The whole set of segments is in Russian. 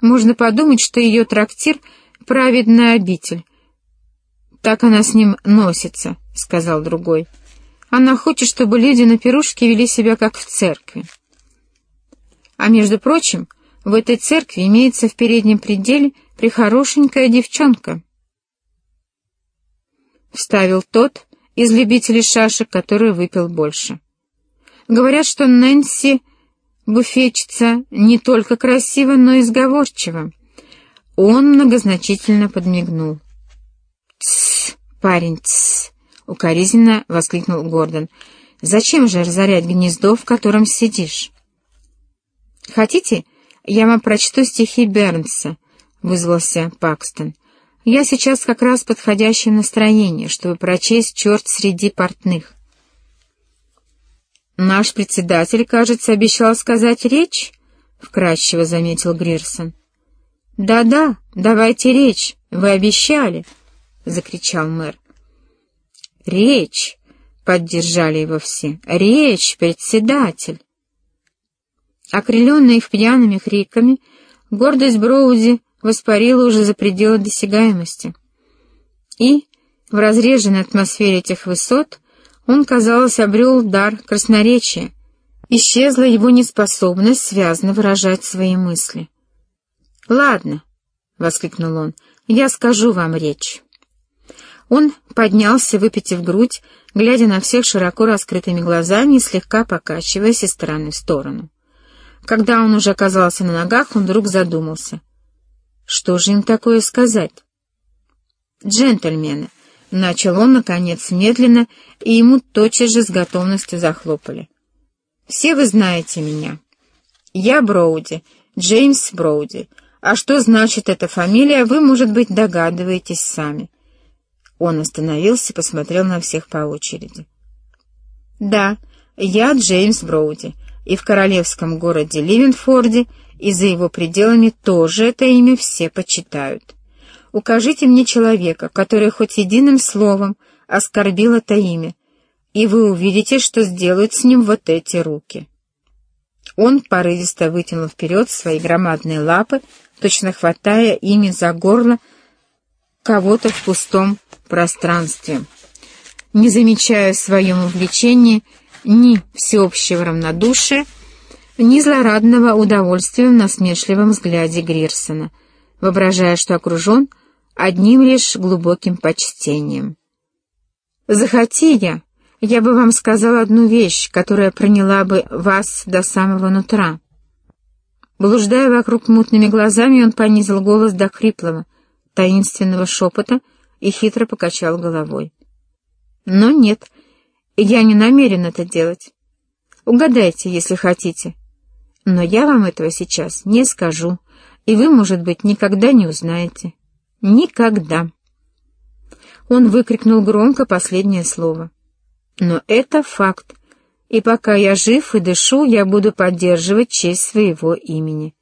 Можно подумать, что ее трактир — праведная обитель. Так она с ним носится, — сказал другой. Она хочет, чтобы люди на пирушке вели себя как в церкви. А между прочим, в этой церкви имеется в переднем пределе прихорошенькая девчонка. Вставил тот из любителей шашек, который выпил больше. Говорят, что Нэнси буфетчица не только красива, но и сговорчива. Он многозначительно подмигнул. «Тссс, парень, тссс!» — укоризненно воскликнул Гордон. «Зачем же разорять гнездо, в котором сидишь?» «Хотите, я вам прочту стихи Бернса?» — вызвался Пакстон. «Я сейчас как раз в подходящем настроении, чтобы прочесть «Черт среди портных». «Наш председатель, кажется, обещал сказать речь», — вкратчиво заметил Грирсон. «Да-да, давайте речь, вы обещали», — закричал мэр. «Речь!» — поддержали его все. «Речь, председатель!» Окрыленный их пьяными криками, гордость Броуди воспарила уже за пределы досягаемости. И, в разреженной атмосфере этих высот, он, казалось, обрел дар красноречия. Исчезла его неспособность связно выражать свои мысли. «Ладно», — воскликнул он, — «я скажу вам речь». Он поднялся, выпитив грудь, глядя на всех широко раскрытыми глазами и слегка покачиваясь из стороны в сторону. Когда он уже оказался на ногах, он вдруг задумался. Что же им такое сказать? «Джентльмены», — начал он, наконец, медленно, и ему тотчас же с готовностью захлопали. «Все вы знаете меня. Я Броуди, Джеймс Броуди. А что значит эта фамилия, вы, может быть, догадываетесь сами». Он остановился и посмотрел на всех по очереди. «Да, я Джеймс Броуди, и в королевском городе Ливенфорде, и за его пределами тоже это имя все почитают. Укажите мне человека, который хоть единым словом оскорбил это имя, и вы увидите, что сделают с ним вот эти руки». Он порывисто вытянул вперед свои громадные лапы, точно хватая ими за горло кого-то в пустом пространстве, не замечая в своем увлечении ни всеобщего равнодушия, ни злорадного удовольствия в насмешливом взгляде Грирсона, воображая, что окружен одним лишь глубоким почтением. «Захоти я, я бы вам сказал одну вещь, которая проняла бы вас до самого нутра». Блуждая вокруг мутными глазами, он понизил голос до хриплого, таинственного шепота и хитро покачал головой. «Но нет, я не намерен это делать. Угадайте, если хотите. Но я вам этого сейчас не скажу, и вы, может быть, никогда не узнаете. Никогда!» Он выкрикнул громко последнее слово. «Но это факт, и пока я жив и дышу, я буду поддерживать честь своего имени».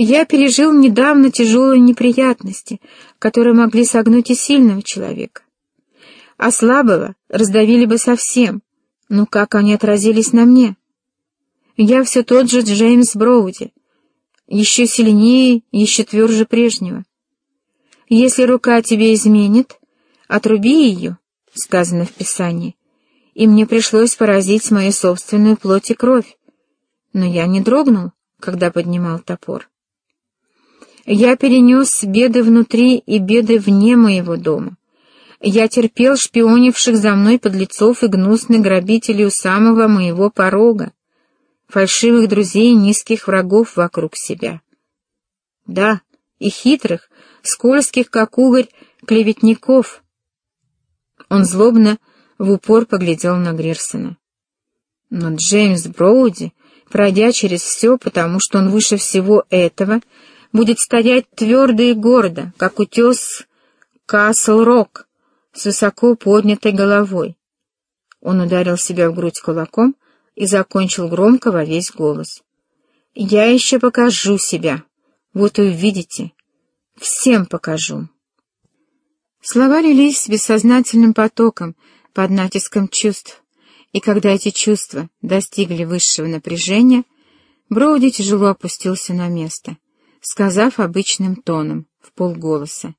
Я пережил недавно тяжелые неприятности, которые могли согнуть и сильного человека. А слабого раздавили бы совсем, но как они отразились на мне? Я все тот же Джеймс Броуди, еще сильнее, еще тверже прежнего. Если рука тебе изменит, отруби ее, сказано в Писании, и мне пришлось поразить мою собственную плоть и кровь, но я не дрогнул, когда поднимал топор. Я перенес беды внутри и беды вне моего дома. Я терпел шпионивших за мной подлецов и гнусных грабителей у самого моего порога, фальшивых друзей и низких врагов вокруг себя. Да, и хитрых, скользких, как угорь, клеветников. Он злобно в упор поглядел на Грирсона. Но Джеймс Броуди, пройдя через все, потому что он выше всего этого, — будет стоять твердо и гордо, как утес Касл-Рок, с высоко поднятой головой. Он ударил себя в грудь кулаком и закончил громко во весь голос. «Я еще покажу себя, вот увидите, всем покажу». Слова лились бессознательным потоком под натиском чувств, и когда эти чувства достигли высшего напряжения, Броуди тяжело опустился на место — сказав обычным тоном, в полголоса.